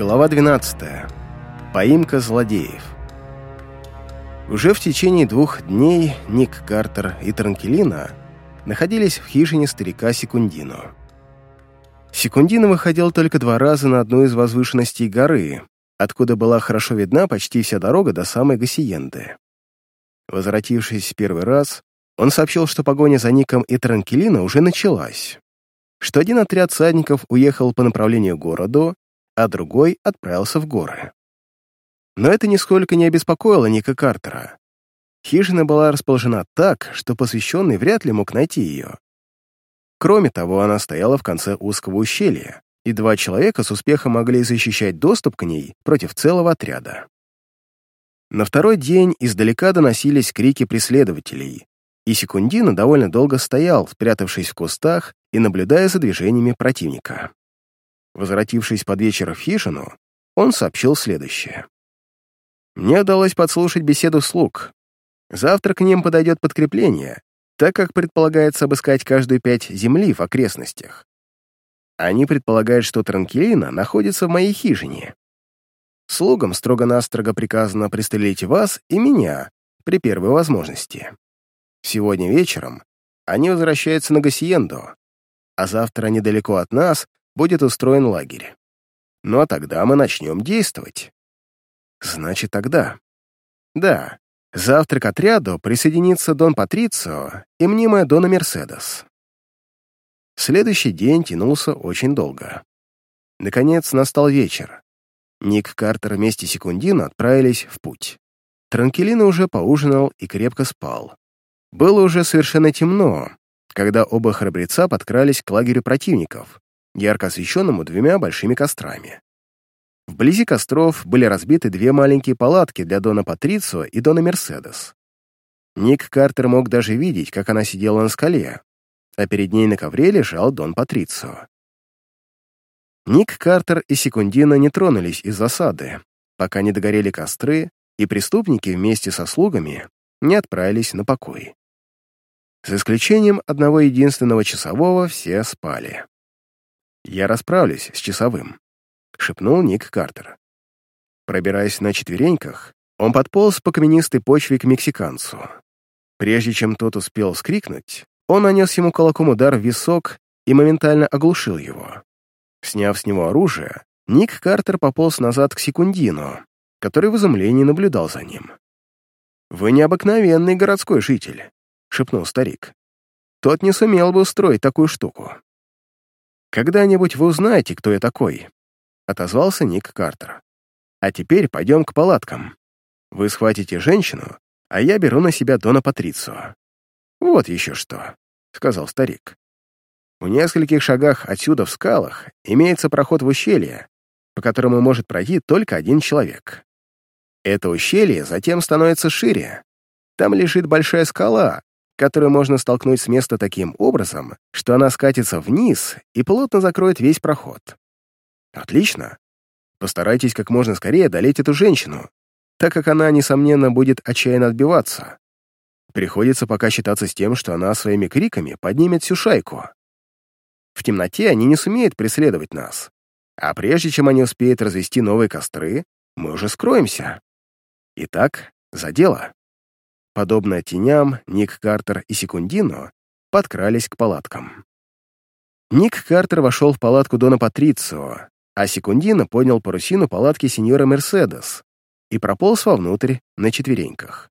Глава 12. Поимка злодеев. Уже в течение двух дней Ник Картер и Транкелина находились в хижине старика Секундино. Секундино выходил только два раза на одну из возвышенностей горы, откуда была хорошо видна почти вся дорога до самой Гассиенды. Возвратившись первый раз, он сообщил, что погоня за Ником и Транкелино уже началась, что один отряд всадников уехал по направлению к городу, а другой отправился в горы. Но это нисколько не обеспокоило Ника Картера. Хижина была расположена так, что посвященный вряд ли мог найти ее. Кроме того, она стояла в конце узкого ущелья, и два человека с успехом могли защищать доступ к ней против целого отряда. На второй день издалека доносились крики преследователей, и Секундина довольно долго стоял, спрятавшись в кустах и наблюдая за движениями противника. Возвратившись под вечер в хижину, он сообщил следующее. «Мне удалось подслушать беседу слуг. Завтра к ним подойдет подкрепление, так как предполагается обыскать каждую пять земли в окрестностях. Они предполагают, что Транкелина находится в моей хижине. Слугам строго-настрого приказано пристрелить вас и меня при первой возможности. Сегодня вечером они возвращаются на Гассиенду, а завтра недалеко от нас будет устроен лагерь. Ну а тогда мы начнем действовать. Значит, тогда. Да, завтра к отряду присоединится Дон Патрицио и мнимая Дона Мерседес. Следующий день тянулся очень долго. Наконец настал вечер. Ник Картер вместе с Секундино отправились в путь. Транкелина уже поужинал и крепко спал. Было уже совершенно темно, когда оба храбреца подкрались к лагерю противников, ярко освещенному двумя большими кострами. Вблизи костров были разбиты две маленькие палатки для Дона Патрицио и Дона Мерседес. Ник Картер мог даже видеть, как она сидела на скале, а перед ней на ковре лежал Дон Патрицио. Ник Картер и Секундина не тронулись из засады, пока не догорели костры, и преступники вместе со слугами не отправились на покой. За исключением одного единственного часового все спали. «Я расправлюсь с часовым», — шепнул Ник Картер. Пробираясь на четвереньках, он подполз по каменистой почве к мексиканцу. Прежде чем тот успел скрикнуть, он нанес ему кулаком удар в висок и моментально оглушил его. Сняв с него оружие, Ник Картер пополз назад к Секундину, который в изумлении наблюдал за ним. «Вы необыкновенный городской житель», — шепнул старик. «Тот не сумел бы устроить такую штуку». «Когда-нибудь вы узнаете, кто я такой», — отозвался Ник Картер. «А теперь пойдем к палаткам. Вы схватите женщину, а я беру на себя Дона Патрицию». «Вот еще что», — сказал старик. «В нескольких шагах отсюда в скалах имеется проход в ущелье, по которому может пройти только один человек. Это ущелье затем становится шире. Там лежит большая скала, которую можно столкнуть с места таким образом, что она скатится вниз и плотно закроет весь проход. Отлично. Постарайтесь как можно скорее одолеть эту женщину, так как она, несомненно, будет отчаянно отбиваться. Приходится пока считаться с тем, что она своими криками поднимет всю шайку. В темноте они не сумеют преследовать нас. А прежде чем они успеют развести новые костры, мы уже скроемся. Итак, за дело. Подобно теням, Ник Картер и Секундино подкрались к палаткам. Ник Картер вошел в палатку Дона Патрицио, а Секундино поднял парусину палатки сеньора Мерседес и прополз вовнутрь на четвереньках.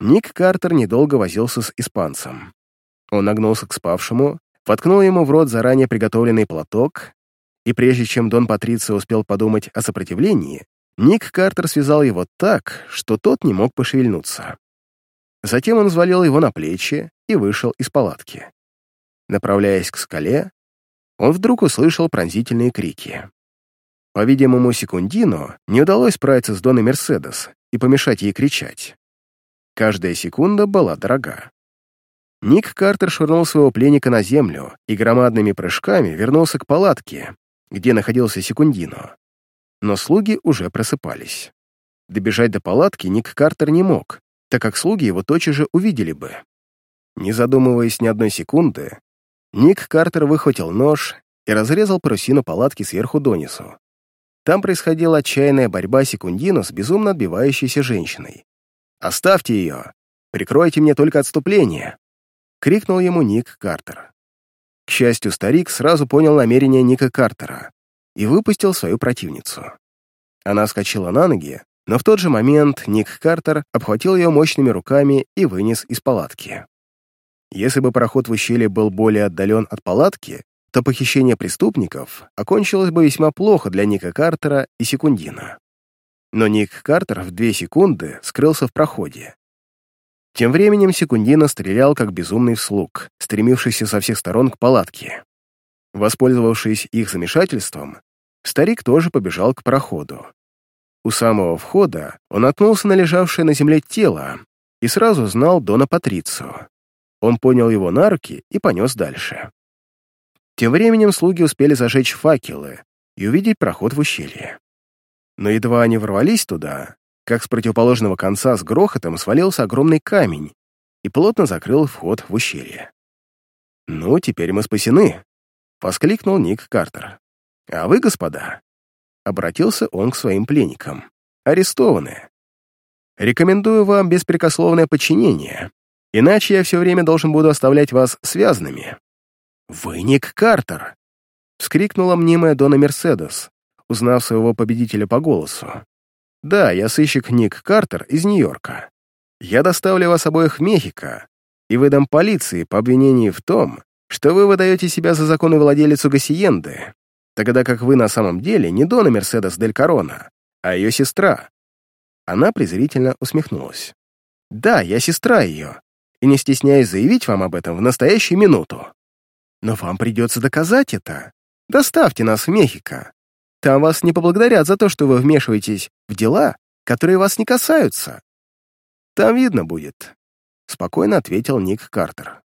Ник Картер недолго возился с испанцем. Он нагнулся к спавшему, воткнул ему в рот заранее приготовленный платок, и прежде чем Дон Патрицио успел подумать о сопротивлении, Ник Картер связал его так, что тот не мог пошевельнуться. Затем он взвалил его на плечи и вышел из палатки. Направляясь к скале, он вдруг услышал пронзительные крики. По-видимому, Секундино не удалось справиться с Доной Мерседес и помешать ей кричать. Каждая секунда была дорога. Ник Картер швырнул своего пленника на землю и громадными прыжками вернулся к палатке, где находился Секундино. Но слуги уже просыпались. Добежать до палатки Ник Картер не мог, так как слуги его тотчас же увидели бы. Не задумываясь ни одной секунды, Ник Картер выхватил нож и разрезал парусину палатки сверху донизу. Там происходила отчаянная борьба Секундино с безумно отбивающейся женщиной. «Оставьте ее! Прикройте мне только отступление!» — крикнул ему Ник Картер. К счастью, старик сразу понял намерение Ника Картера и выпустил свою противницу. Она вскочила на ноги, но в тот же момент Ник Картер обхватил ее мощными руками и вынес из палатки. Если бы проход в ущелье был более отдален от палатки, то похищение преступников окончилось бы весьма плохо для Ника Картера и Секундина. Но Ник Картер в две секунды скрылся в проходе. Тем временем Секундина стрелял как безумный вслуг, стремившийся со всех сторон к палатке. Воспользовавшись их замешательством, старик тоже побежал к проходу. У самого входа он наткнулся на лежавшее на земле тело и сразу знал Дона Патрицию. Он понял его на руки и понес дальше. Тем временем слуги успели зажечь факелы и увидеть проход в ущелье. Но едва они ворвались туда, как с противоположного конца с грохотом свалился огромный камень и плотно закрыл вход в ущелье. «Ну, теперь мы спасены», — воскликнул Ник Картер. «А вы, господа?» — обратился он к своим пленникам. «Арестованы. Рекомендую вам беспрекословное подчинение, иначе я все время должен буду оставлять вас связанными». «Вы Ник Картер!» — вскрикнула мнимая Дона Мерседес, узнав своего победителя по голосу. «Да, я сыщик Ник Картер из Нью-Йорка. Я доставлю вас обоих в Мехико и выдам полиции по обвинению в том, что вы выдаете себя за законную владелицу Гассиенды, тогда как вы на самом деле не Дона Мерседес Дель Корона, а ее сестра». Она презрительно усмехнулась. «Да, я сестра ее, и не стесняюсь заявить вам об этом в настоящую минуту. Но вам придется доказать это. Доставьте нас в Мехико. Там вас не поблагодарят за то, что вы вмешиваетесь в дела, которые вас не касаются. Там видно будет», — спокойно ответил Ник Картер.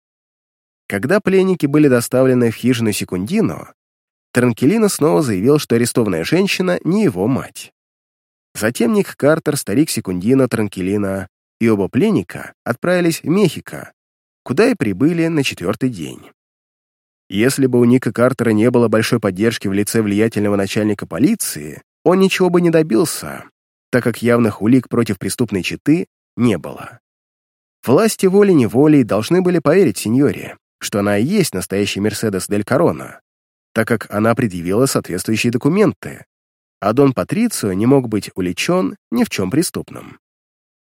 Когда пленники были доставлены в хижину Секундино, Транкелино снова заявил, что арестованная женщина не его мать. Затем Ник Картер, старик Секундино, Транкелино и оба пленника отправились в Мехико, куда и прибыли на четвертый день. Если бы у Ника Картера не было большой поддержки в лице влиятельного начальника полиции, он ничего бы не добился, так как явных улик против преступной четы не было. Власти волей-неволей должны были поверить сеньоре, что она и есть настоящий Мерседес Дель Корона, так как она предъявила соответствующие документы, а Дон Патрицио не мог быть уличен ни в чем преступном.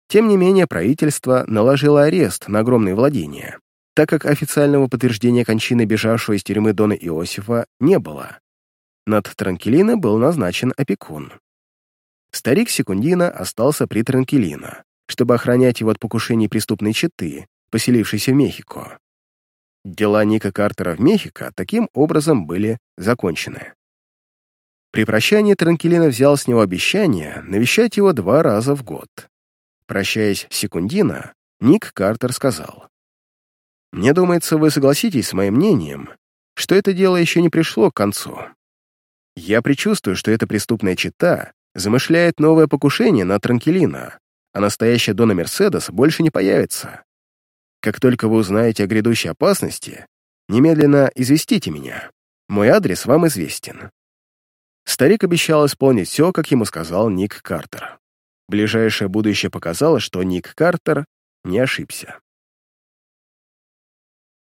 Тем не менее, правительство наложило арест на огромные владения, так как официального подтверждения кончины бежавшего из тюрьмы Дона Иосифа не было. Над Транкелино был назначен опекун. Старик Секундина остался при Транкелино, чтобы охранять его от покушений преступной четы, поселившейся в Мехико. Дела Ника Картера в Мехико таким образом были закончены. При прощании Транкелино взял с него обещание навещать его два раза в год. Прощаясь с Секундино, Ник Картер сказал, мне думается, вы согласитесь с моим мнением, что это дело еще не пришло к концу. Я предчувствую, что эта преступная чита замышляет новое покушение на Транкелина, а настоящая Дона Мерседес больше не появится. Как только вы узнаете о грядущей опасности, немедленно известите меня. Мой адрес вам известен». Старик обещал исполнить все, как ему сказал Ник Картер. Ближайшее будущее показало, что Ник Картер не ошибся.